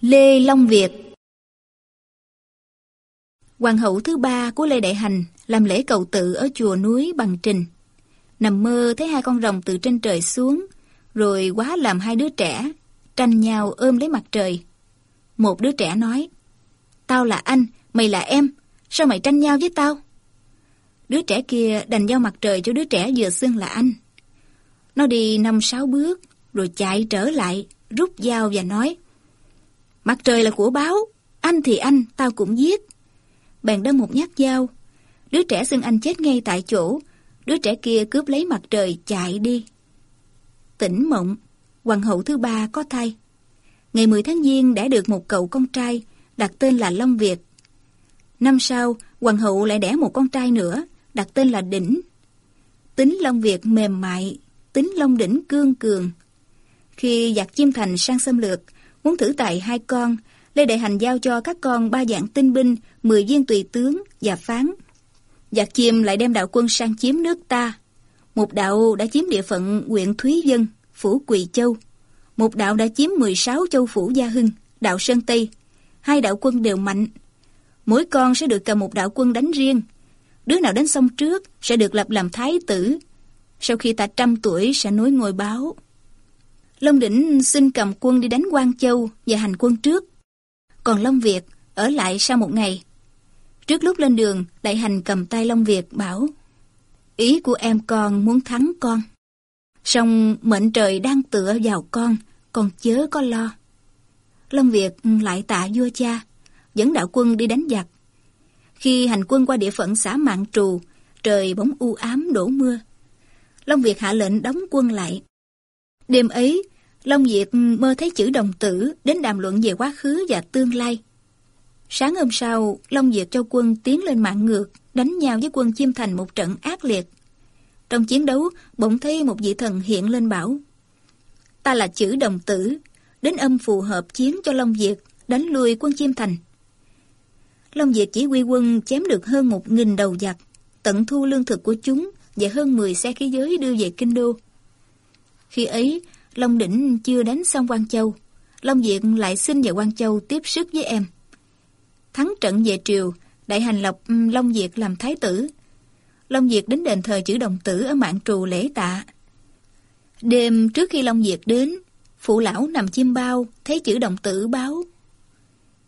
Lê Long Việt Hoàng hậu thứ ba của Lê Đại Hành làm lễ cầu tự ở chùa núi Bằng Trình. Nằm mơ thấy hai con rồng từ trên trời xuống, rồi quá làm hai đứa trẻ, tranh nhau ôm lấy mặt trời. Một đứa trẻ nói, Tao là anh, mày là em, sao mày tranh nhau với tao? Đứa trẻ kia đành giao mặt trời cho đứa trẻ vừa xưng là anh. Nó đi năm sáu bước, rồi chạy trở lại, rút dao và nói, Mặt trời là của báo, anh thì anh, tao cũng giết. Bèn đâm một nhát dao. Đứa trẻ xưng anh chết ngay tại chỗ, đứa trẻ kia cướp lấy mặt trời chạy đi. Tỉnh mộng, hoàng hậu thứ ba có thai. Ngày 10 tháng Giêng đã được một cậu con trai, đặt tên là Long Việt. Năm sau, hoàng hậu lại đẻ một con trai nữa, đặt tên là Đỉnh. Tính Long Việt mềm mại, tính Long Đỉnh cương cường. Khi giặc chim thành sang xâm lược, muốn thử tài hai con, Lê Đại Hành giao cho các con ba dạng tinh binh, 10 viên tùy tướng và phán. Giặc chiêm lại đem đạo quân sang chiếm nước ta. Một đạo đã chiếm địa phận huyện Thúy Dân, phủ Quỳ Châu. Một đạo đã chiếm 16 châu phủ Gia Hưng, đạo Sơn Tây. Hai đạo quân đều mạnh. Mỗi con sẽ được cầm một đạo quân đánh riêng. Đứa nào đến xong trước sẽ được lập làm thái tử. Sau khi ta trăm tuổi sẽ nối ngôi báo. Long Đỉnh xin cầm quân đi đánh Quang Châu và hành quân trước. Còn Long Việt ở lại sau một ngày. Trước lúc lên đường, Đại Hành cầm tay Long Việt bảo Ý của em con muốn thắng con. Song mệnh trời đang tựa vào con, con chớ có lo. Long Việt lại tạ vua cha, dẫn đạo quân đi đánh giặc. Khi hành quân qua địa phận xã Mạng Trù, trời bỗng u ám đổ mưa. Long Việt hạ lệnh đóng quân lại. Đêm ấy, Long Diệt mơ thấy chữ đồng tử đến đàm luận về quá khứ và tương lai. Sáng hôm sau, Long Diệt cho quân tiến lên mạng ngược, đánh nhau với quân Chiêm Thành một trận ác liệt. Trong chiến đấu, bỗng thấy một vị thần hiện lên bảo Ta là chữ đồng tử, đến âm phù hợp chiến cho Long Diệt đánh lui quân Chiêm Thành. Long Diệt chỉ huy quân chém được hơn một nghìn đầu giặc, tận thu lương thực của chúng và hơn 10 xe khí giới đưa về Kinh Đô. Khi ấy, Long Đỉnh chưa đánh xong Quan Châu, Long Việt lại xin vào Quan Châu tiếp sức với em. Thắng trận về triều, đại hành lộc Long Diệt làm thái tử. Long Diệt đến đền thờ chữ đồng tử ở mạng trù lễ tạ. Đêm trước khi Long Diệt đến, phụ lão nằm chim bao, thấy chữ đồng tử báo.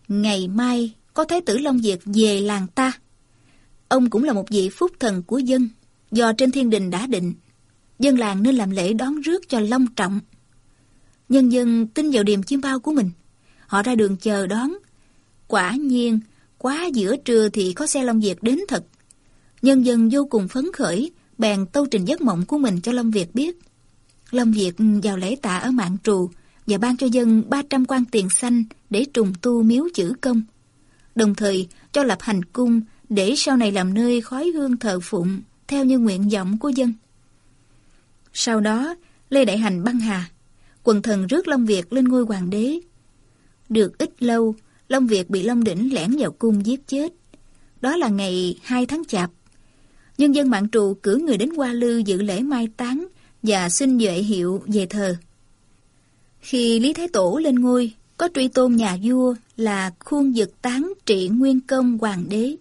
Ngày mai có thái tử Long Diệt về làng ta. Ông cũng là một vị phúc thần của dân, do trên thiên đình đã định. Dân làng nên làm lễ đón rước cho long trọng. Nhân dân tin vào điềm chiêm bao của mình. Họ ra đường chờ đón. Quả nhiên, quá giữa trưa thì có xe Long Việt đến thật. Nhân dân vô cùng phấn khởi, bèn tâu trình giấc mộng của mình cho Long Việt biết. Long Việt vào lễ tạ ở mạng trù và ban cho dân 300 quan tiền xanh để trùng tu miếu chữ công. Đồng thời cho lập hành cung để sau này làm nơi khói hương thờ phụng theo như nguyện vọng của dân. Sau đó, Lê Đại Hành băng hà, quần thần rước Long Việt lên ngôi hoàng đế. Được ít lâu, Long Việt bị Long Đỉnh lẻn vào cung giết chết. Đó là ngày 2 tháng Chạp. Nhân dân mạng trù cử người đến Hoa Lư dự lễ mai táng và xin duệ hiệu về thờ. Khi Lý Thái Tổ lên ngôi, có truy tôn nhà vua là khuôn dực tán trị nguyên công hoàng đế.